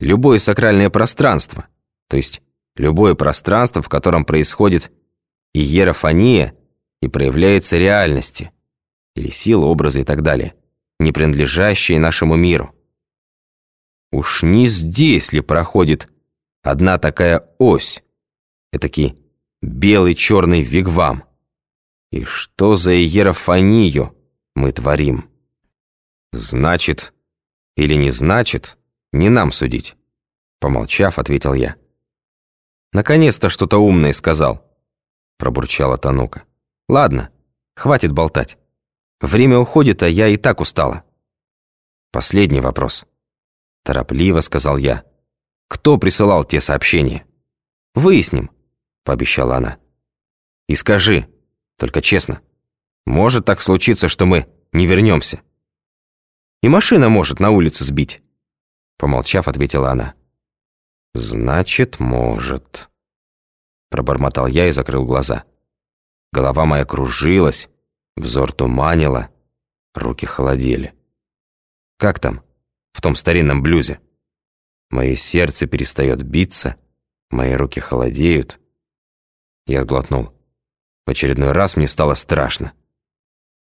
любое сакральное пространство, то есть любое пространство, в котором происходит иерофония и проявляется реальности, или сила, образы и так далее, не принадлежащие нашему миру. Уж не здесь ли проходит одна такая ось, этакий белый-черный вигвам? И что за иерофонию мы творим? Значит, или не значит, не нам судить. Помолчав, ответил я. Наконец-то что-то умное сказал, пробурчала Танука. Ладно, хватит болтать. Время уходит, а я и так устала. Последний вопрос. Торопливо сказал я. Кто присылал те сообщения? Выясним, пообещала она. И скажи, только честно, может так случиться, что мы не вернемся. И машина может на улице сбить. Помолчав, ответила она. «Значит, может», — пробормотал я и закрыл глаза. Голова моя кружилась, взор туманила, руки холодели. «Как там, в том старинном блюзе?» Мое сердце перестает биться, мои руки холодеют. Я глотнул. В очередной раз мне стало страшно.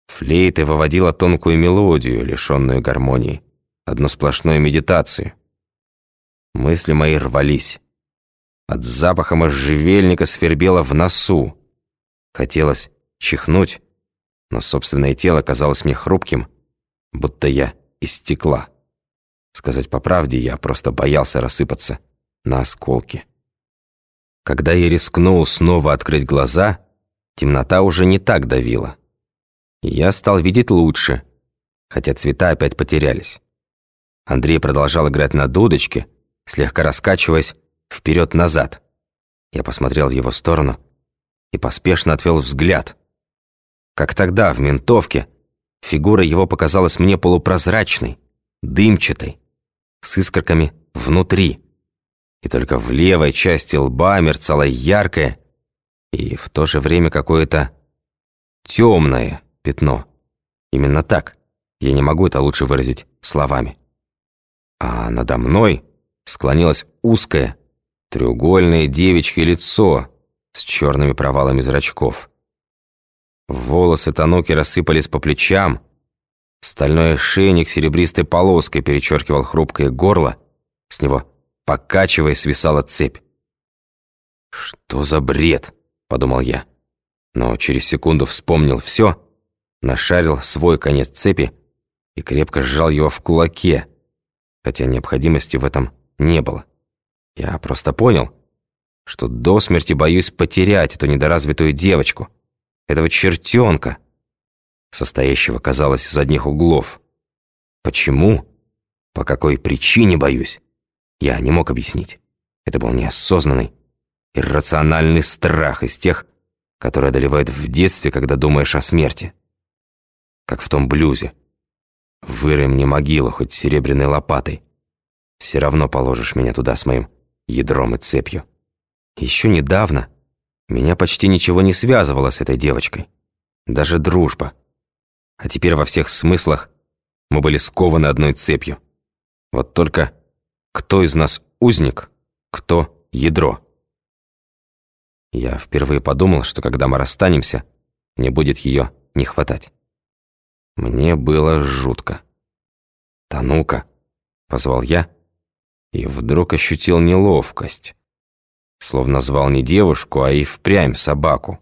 Флейта выводила тонкую мелодию, лишенную гармонии одну сплошную медитацию. Мысли мои рвались. От запаха можжевельника свербело в носу. Хотелось чихнуть, но собственное тело казалось мне хрупким, будто я из стекла. Сказать по правде, я просто боялся рассыпаться на осколки. Когда я рискнул снова открыть глаза, темнота уже не так давила. Я стал видеть лучше, хотя цвета опять потерялись. Андрей продолжал играть на дудочке, слегка раскачиваясь вперед-назад. Я посмотрел в его сторону и поспешно отвел взгляд. Как тогда, в ментовке, фигура его показалась мне полупрозрачной, дымчатой, с искорками внутри. И только в левой части лба мерцало яркое и в то же время какое-то темное пятно. Именно так. Я не могу это лучше выразить словами а надо мной склонилось узкое, треугольное девичье лицо с черными провалами зрачков. Волосы Тануки рассыпались по плечам, стальной ошейник серебристой полоской перечеркивал хрупкое горло, с него, покачиваясь, свисала цепь. «Что за бред?» – подумал я. Но через секунду вспомнил все, нашарил свой конец цепи и крепко сжал его в кулаке, хотя необходимости в этом не было. Я просто понял, что до смерти боюсь потерять эту недоразвитую девочку, этого чертенка, состоящего, казалось, из одних углов. Почему? По какой причине боюсь? Я не мог объяснить. Это был неосознанный, иррациональный страх из тех, которые одолевают в детстве, когда думаешь о смерти. Как в том блюзе. Вырой мне могилу хоть серебряной лопатой. Все равно положишь меня туда с моим ядром и цепью. Еще недавно меня почти ничего не связывало с этой девочкой. Даже дружба. А теперь во всех смыслах мы были скованы одной цепью. Вот только кто из нас узник, кто ядро. Я впервые подумал, что когда мы расстанемся, мне будет ее не хватать. Мне было жутко. «Танука!» — позвал я, и вдруг ощутил неловкость. Словно звал не девушку, а и впрямь собаку.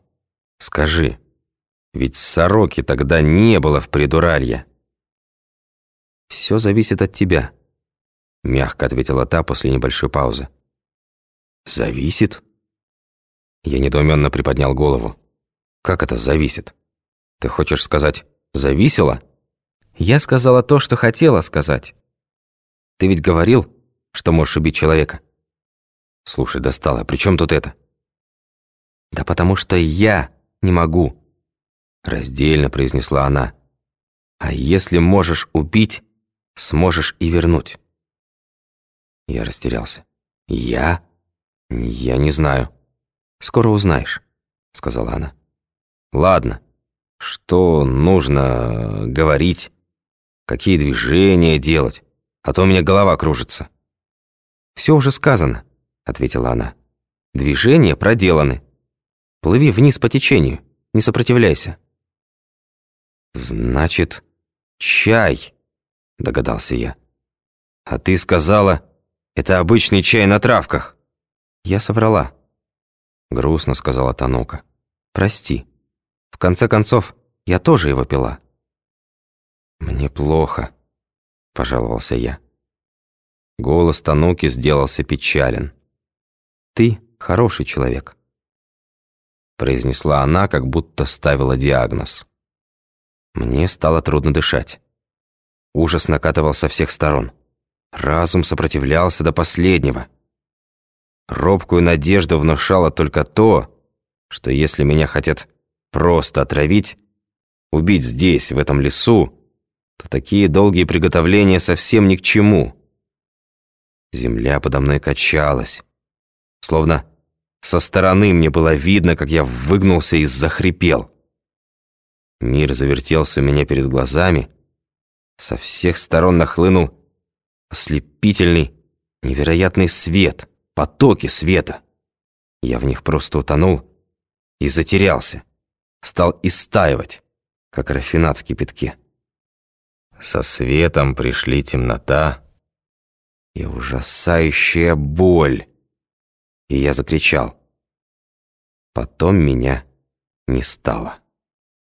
«Скажи, ведь сороки тогда не было в придуралье». «Все зависит от тебя», — мягко ответила та после небольшой паузы. «Зависит?» Я недоуменно приподнял голову. «Как это зависит? Ты хочешь сказать, Зависело? Я сказала то, что хотела сказать. Ты ведь говорил, что можешь убить человека. Слушай, достала, при чем тут это? Да потому что я не могу. Раздельно произнесла она. А если можешь убить, сможешь и вернуть. Я растерялся. Я? Я не знаю. Скоро узнаешь, сказала она. Ладно, что нужно говорить, какие движения делать, а то у меня голова кружится. «Все уже сказано», — ответила она. «Движения проделаны. Плыви вниз по течению, не сопротивляйся». «Значит, чай», — догадался я. «А ты сказала, это обычный чай на травках». Я соврала. Грустно сказала Танука. «Прости. В конце концов, я тоже его пила». «Мне плохо», — пожаловался я. Голос Тануки сделался печален. «Ты хороший человек», — произнесла она, как будто ставила диагноз. Мне стало трудно дышать. Ужас накатывал со всех сторон. Разум сопротивлялся до последнего. Робкую надежду внушало только то, что если меня хотят просто отравить, убить здесь, в этом лесу, то такие долгие приготовления совсем ни к чему. Земля подо мной качалась, словно со стороны мне было видно, как я выгнулся и захрипел. Мир завертелся у меня перед глазами, со всех сторон нахлынул ослепительный, невероятный свет, потоки света. Я в них просто утонул и затерялся, стал истаивать, как рафинат в кипятке. Со светом пришли темнота и ужасающая боль. И я закричал. Потом меня не стало.